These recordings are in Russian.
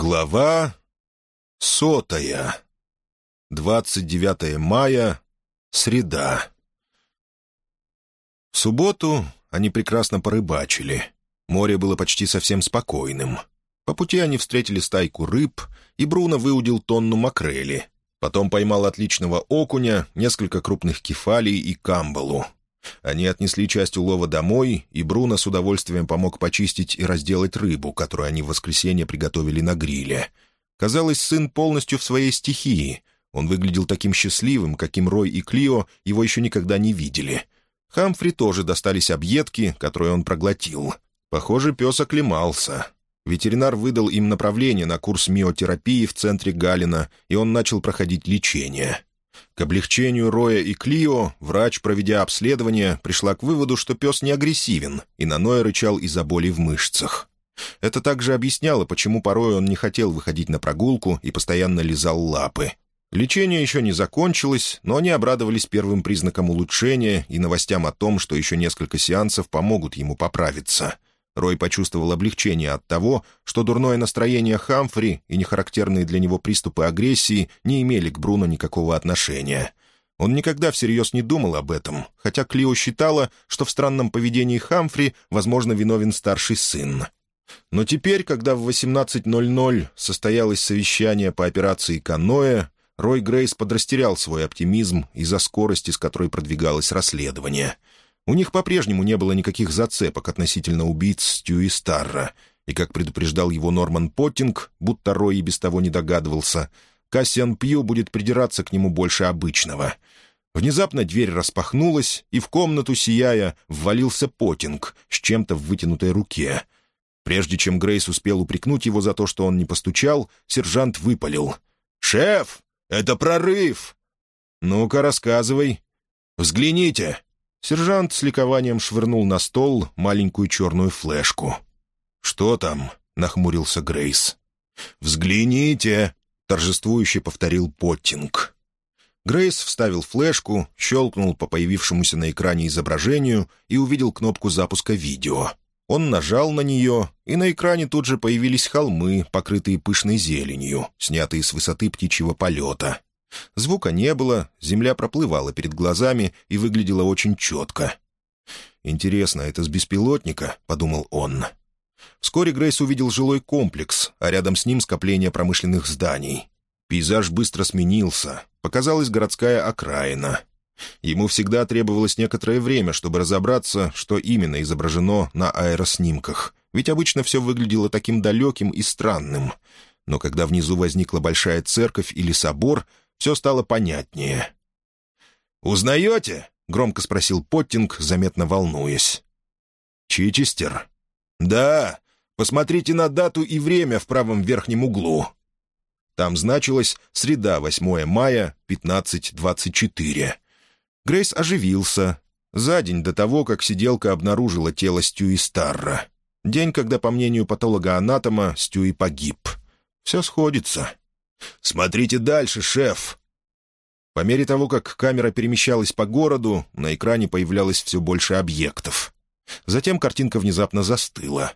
Глава сотая. 29 мая. Среда. В субботу они прекрасно порыбачили. Море было почти совсем спокойным. По пути они встретили стайку рыб, и Бруно выудил тонну макрели. Потом поймал отличного окуня, несколько крупных кефалий и камбалу. Они отнесли часть улова домой, и Бруно с удовольствием помог почистить и разделать рыбу, которую они в воскресенье приготовили на гриле. Казалось, сын полностью в своей стихии. Он выглядел таким счастливым, каким Рой и Клио его еще никогда не видели. Хамфри тоже достались объедки, которые он проглотил. Похоже, пес оклемался. Ветеринар выдал им направление на курс миотерапии в центре Галина, и он начал проходить лечение. К облегчению Роя и Клио врач, проведя обследование, пришла к выводу, что пес не агрессивен, и на Ноя рычал из-за боли в мышцах. Это также объясняло, почему порой он не хотел выходить на прогулку и постоянно лизал лапы. Лечение еще не закончилось, но они обрадовались первым признаком улучшения и новостям о том, что еще несколько сеансов помогут ему поправиться — Рой почувствовал облегчение от того, что дурное настроение Хамфри и нехарактерные для него приступы агрессии не имели к Бруно никакого отношения. Он никогда всерьез не думал об этом, хотя Клио считала, что в странном поведении Хамфри, возможно, виновен старший сын. Но теперь, когда в 18.00 состоялось совещание по операции «Каноэ», Рой Грейс подрастерял свой оптимизм из-за скорости, с которой продвигалось расследование — у них по-прежнему не было никаких зацепок относительно убийц Стюи Старра, и, как предупреждал его Норман Поттинг, будто Рой и без того не догадывался, Кассиан Пью будет придираться к нему больше обычного. Внезапно дверь распахнулась, и в комнату, сияя, ввалился Поттинг с чем-то в вытянутой руке. Прежде чем Грейс успел упрекнуть его за то, что он не постучал, сержант выпалил. «Шеф, это прорыв!» «Ну-ка, рассказывай». «Взгляните!» Сержант с ликованием швырнул на стол маленькую черную флешку. «Что там?» — нахмурился Грейс. «Взгляните!» — торжествующе повторил Поттинг. Грейс вставил флешку, щелкнул по появившемуся на экране изображению и увидел кнопку запуска видео. Он нажал на нее, и на экране тут же появились холмы, покрытые пышной зеленью, снятые с высоты птичьего полета. Звука не было, земля проплывала перед глазами и выглядела очень четко. «Интересно, это с беспилотника?» — подумал он. Вскоре Грейс увидел жилой комплекс, а рядом с ним скопление промышленных зданий. Пейзаж быстро сменился, показалась городская окраина. Ему всегда требовалось некоторое время, чтобы разобраться, что именно изображено на аэроснимках, ведь обычно все выглядело таким далеким и странным. Но когда внизу возникла большая церковь или собор, все стало понятнее. «Узнаете?» — громко спросил Поттинг, заметно волнуясь. «Чичестер?» «Да. Посмотрите на дату и время в правом верхнем углу». Там значилось «Среда, 8 мая, 15.24». Грейс оживился. За день до того, как сиделка обнаружила тело Стюи Старра. День, когда, по мнению патолога-анатома, Стюи погиб. Все сходится. «Смотрите дальше, шеф!» По мере того, как камера перемещалась по городу, на экране появлялось все больше объектов. Затем картинка внезапно застыла.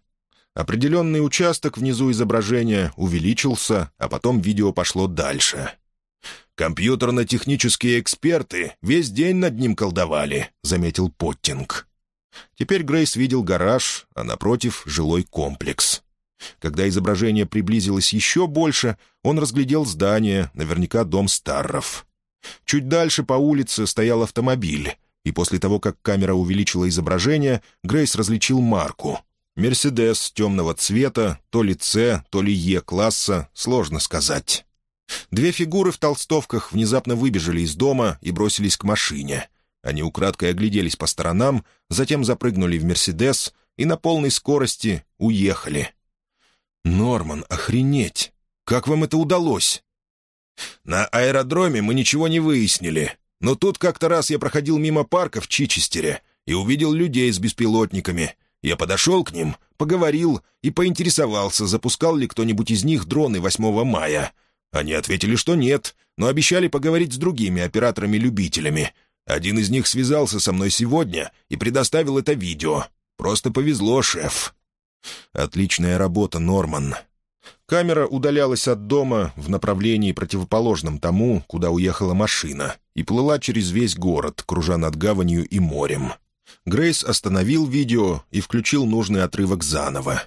Определенный участок внизу изображения увеличился, а потом видео пошло дальше. «Компьютерно-технические эксперты весь день над ним колдовали», — заметил Поттинг. Теперь Грейс видел гараж, а напротив — жилой комплекс. Когда изображение приблизилось еще больше, он разглядел здание, наверняка дом Старров. Чуть дальше по улице стоял автомобиль, и после того, как камера увеличила изображение, Грейс различил марку. «Мерседес» темного цвета, то ли «С», то ли «Е» сложно сказать. Две фигуры в толстовках внезапно выбежали из дома и бросились к машине. Они украдкой огляделись по сторонам, затем запрыгнули в «Мерседес» и на полной скорости уехали. «Норман, охренеть! Как вам это удалось?» «На аэродроме мы ничего не выяснили, но тут как-то раз я проходил мимо парка в Чичестере и увидел людей с беспилотниками. Я подошел к ним, поговорил и поинтересовался, запускал ли кто-нибудь из них дроны 8 мая. Они ответили, что нет, но обещали поговорить с другими операторами-любителями. Один из них связался со мной сегодня и предоставил это видео. Просто повезло, шеф. «Отличная работа, Норман. Камера удалялась от дома в направлении противоположном тому, куда уехала машина, и плыла через весь город, кружа над гаванью и морем. Грейс остановил видео и включил нужный отрывок заново.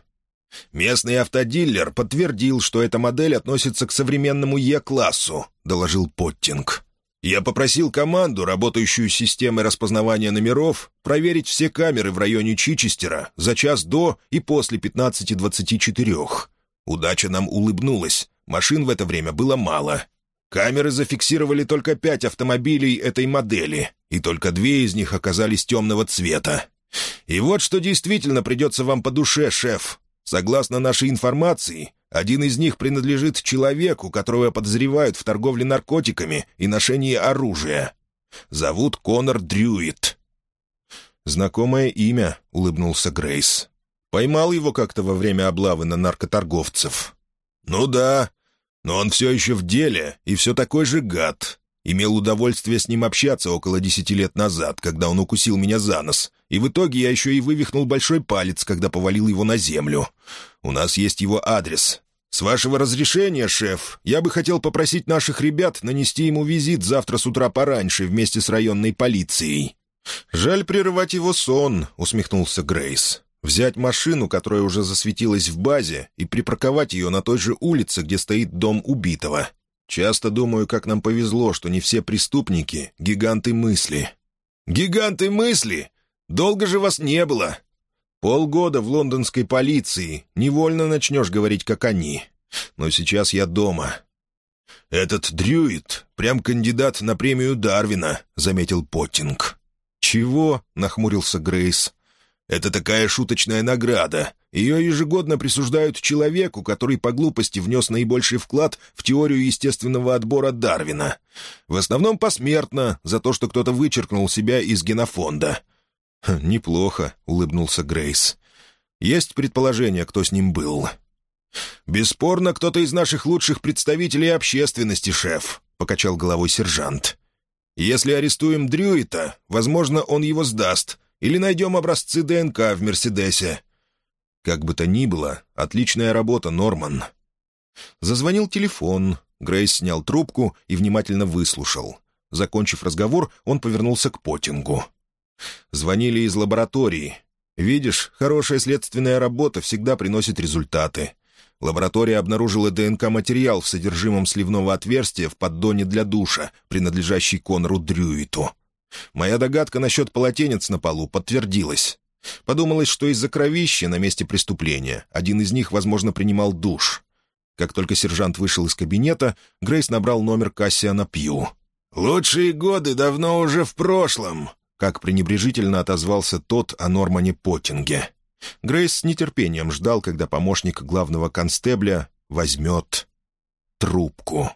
«Местный автодиллер подтвердил, что эта модель относится к современному Е-классу», — доложил Поттинг. «Я попросил команду, работающую с системой распознавания номеров, проверить все камеры в районе Чичестера за час до и после 15.24. Удача нам улыбнулась. Машин в это время было мало. Камеры зафиксировали только пять автомобилей этой модели, и только две из них оказались темного цвета. И вот что действительно придется вам по душе, шеф. Согласно нашей информации, один из них принадлежит человеку, которого подозревают в торговле наркотиками и ношении оружия. Зовут Конор Дрюит. «Знакомое имя», — улыбнулся Грейс. Поймал его как-то во время облавы на наркоторговцев. «Ну да, но он все еще в деле и все такой же гад. Имел удовольствие с ним общаться около десяти лет назад, когда он укусил меня за нос, и в итоге я еще и вывихнул большой палец, когда повалил его на землю. У нас есть его адрес. С вашего разрешения, шеф, я бы хотел попросить наших ребят нанести ему визит завтра с утра пораньше вместе с районной полицией». «Жаль прерывать его сон», — усмехнулся Грейс. Взять машину, которая уже засветилась в базе, и припарковать ее на той же улице, где стоит дом убитого. Часто думаю, как нам повезло, что не все преступники — гиганты мысли». «Гиганты мысли? Долго же вас не было?» «Полгода в лондонской полиции. Невольно начнешь говорить, как они. Но сейчас я дома». «Этот Дрюит — прям кандидат на премию Дарвина», — заметил Поттинг. «Чего?» — нахмурился Грейс. Это такая шуточная награда. Ее ежегодно присуждают человеку, который по глупости внес наибольший вклад в теорию естественного отбора Дарвина. В основном посмертно, за то, что кто-то вычеркнул себя из генофонда. «Хм, «Неплохо», — улыбнулся Грейс. «Есть предположение, кто с ним был?» «Бесспорно, кто-то из наших лучших представителей общественности, шеф», — покачал головой сержант. «Если арестуем Дрюита, возможно, он его сдаст, или найдем образцы ДНК в «Мерседесе». Как бы то ни было, отличная работа, Норман. Зазвонил телефон. Грейс снял трубку и внимательно выслушал. Закончив разговор, он повернулся к Потингу. «Звонили из лаборатории. Видишь, хорошая следственная работа всегда приносит результаты. Лаборатория обнаружила ДНК-материал в содержимом сливного отверстия в поддоне для душа, принадлежащий Конору Дрюиту. Моя догадка насчет полотенец на полу подтвердилась. Подумалось, что из-за кровища на месте преступления один из них, возможно, принимал душ. Как только сержант вышел из кабинета, Грейс набрал номер Кассиана Пью. «Лучшие годы давно уже в прошлом», — как пренебрежительно отозвался тот о Нормане Поттинге. Грейс с нетерпением ждал, когда помощник главного констебля возьмет трубку.